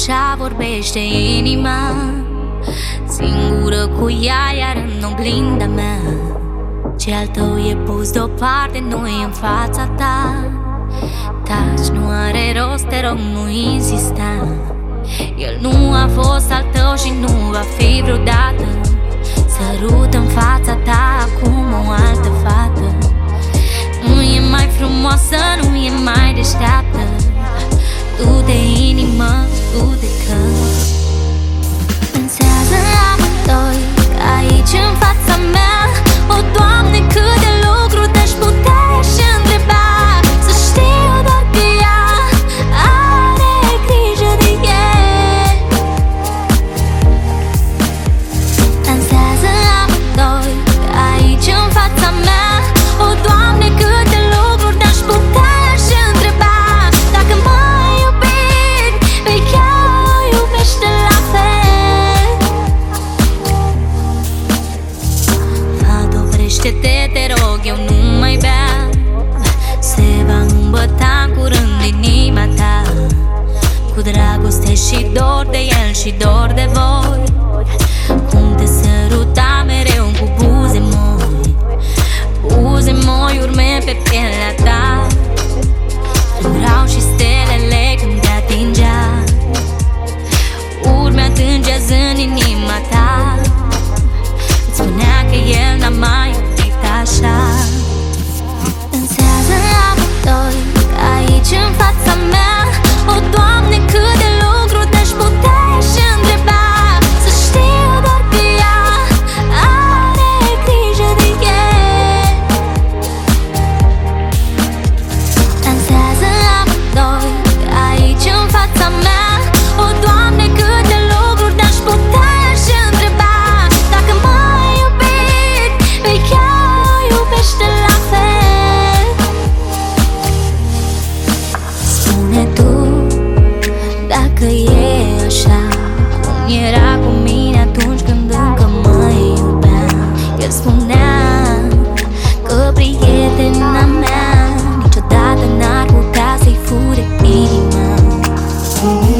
așa vorbește inima. Singură cu ea, iar în oglinda mea. Ce al tău e pus deoparte, nu e în fața ta. Taci, nu are rost, te rog, nu insista. El nu a fost al tău și nu va fi vreodată. că e așa Cum era cu mine atunci când încă mă iubea El spunea că prietena mea Niciodată n-ar putea să-i fure inima mm-hmm.